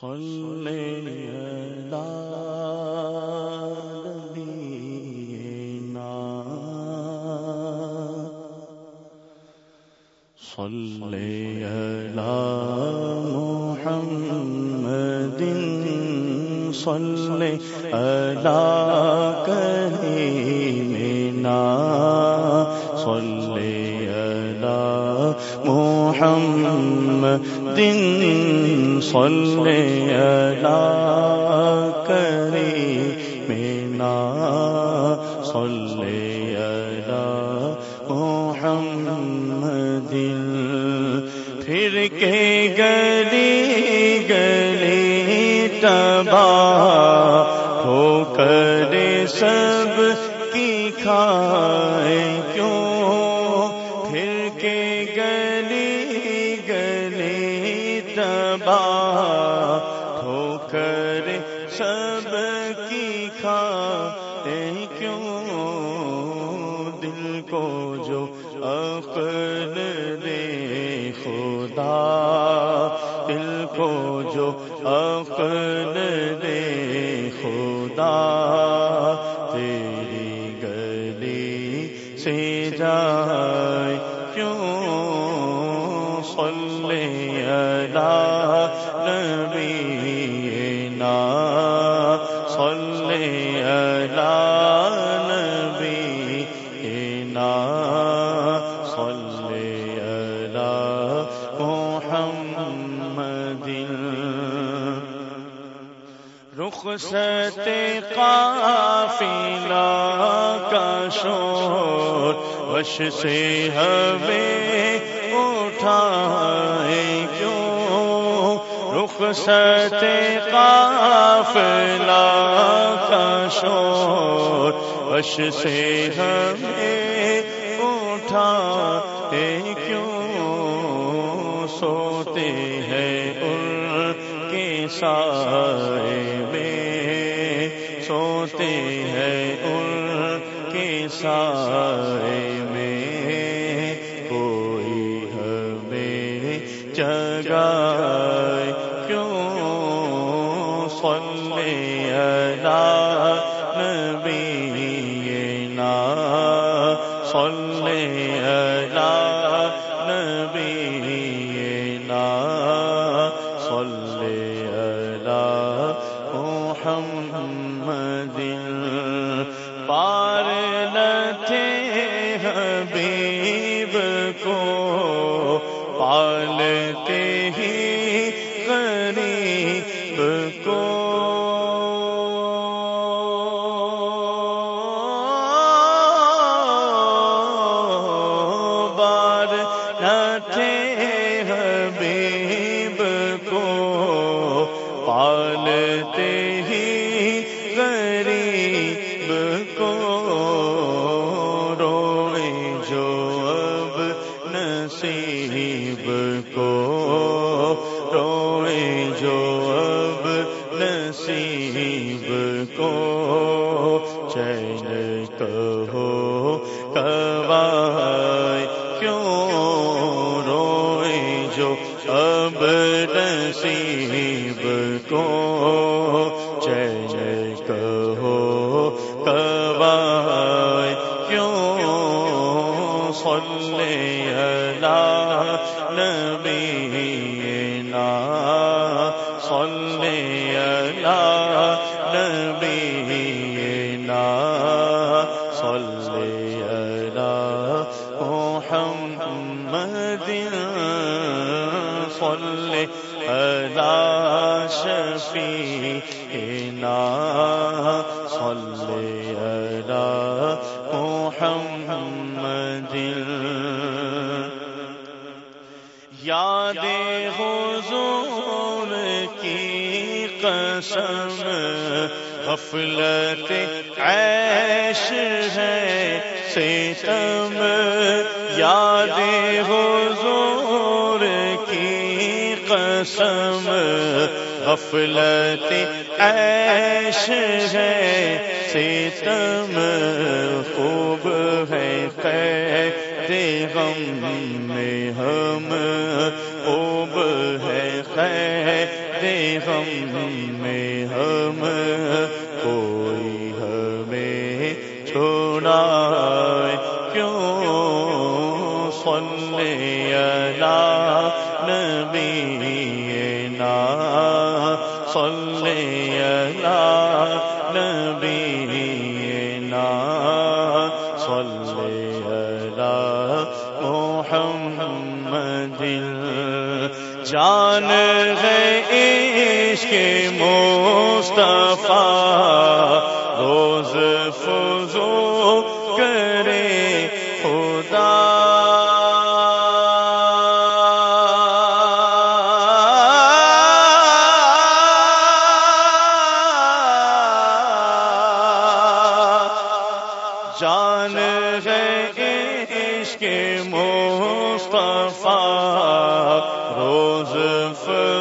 صلی اللہ محمد صلی اللہ کہیں میں نام دن صلی اللہ کرے مینا صلی اللہ دل پھر کے گلی گلی تباہ شبا ہو کر سب کی کھا کیوں دل کو جو اپن دے خدا؟ دل کو جو اپن دے خدا؟ مدینہ صلی اللہ محمد رخصت قافلہ کا شور وش سے ہمیں اٹھائے کیوں؟ رخصت قافلہ کا شور وش سے ہمیں اٹھاتے کیوں سوتے ہیں ان کے سائے میں؟ سوتے ہیں ان کے سائے صلی علی نبینا صلی علی محمد پار لتے حبیب کو پالے ہو کوائے کیوں روئے جو اب نصیب کو؟ کیوں؟ صلی اللہ نبی الا شفیعنا. صلی علی محمد. کی قسم غفلت عیش ہے سے تم یاد ہو غفلت ایش ہے، ستم خوب ہے قید غم میں ہم خوب ہے قید غم میں ہم کوئی ہمیں چھوڑا کیوں؟ صلی اللہ نبی عشق مصطفیٰ روز فضو کرے خدا۔ جان ہے عشق مصطفیٰ روز فضو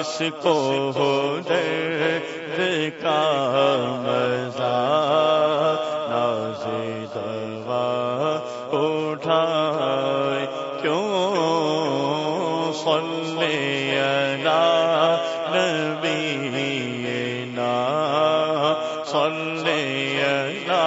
جس کو ہو درد کا مزہ۔ ناز دوا اٹھائے، کیوں صلی اللہ نبی نا صلی اللہ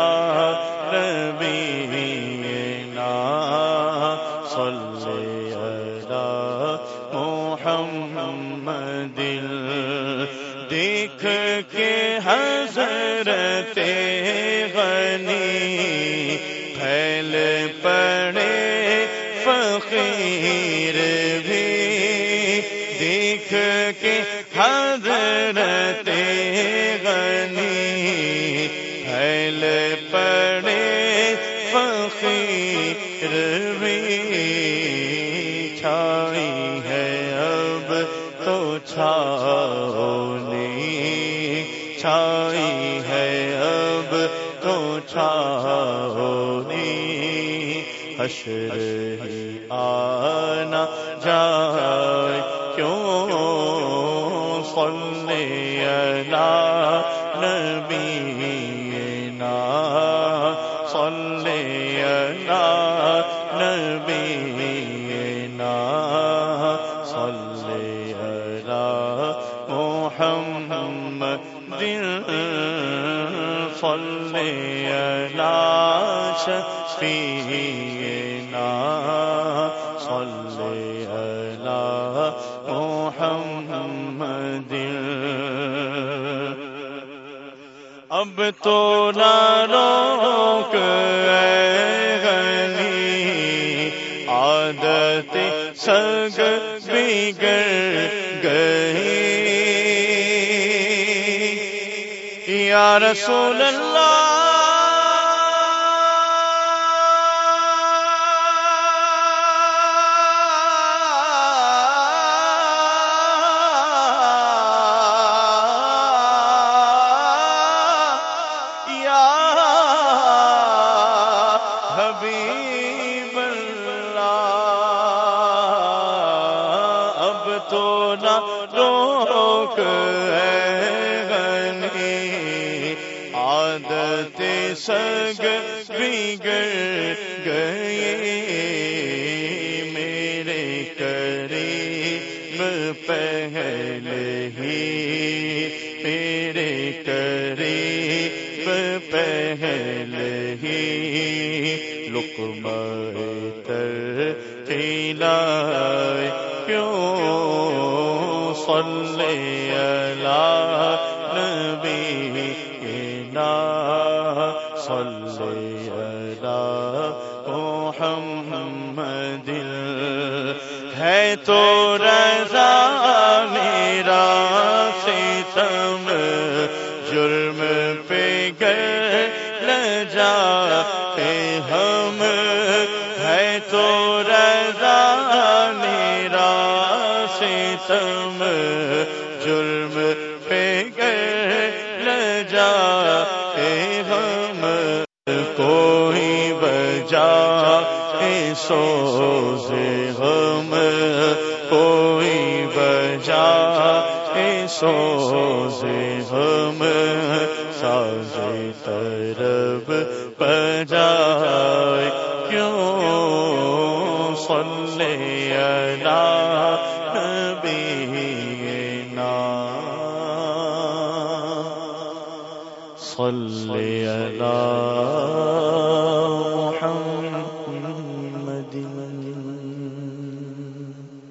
چھاؤنی چھائی ہے اب تو چھاؤنی حشر ہی آنا جائے کیوں؟ صلی اللہ نبی شفینا صلی اللہ محمد. اب تو نہ روک اے غنی، عادت سگ بگڑ گئی۔ یا رسول اللہ سگ بگڑ گئی میرے قریب پہلے ہی میرے قریب پہلے ہی۔ لکمہ تر کھلائے ہم کوئی بجا سوز ہم کوئی بجا سوز ہم۔ ساز طرب بجائے کیوں صلی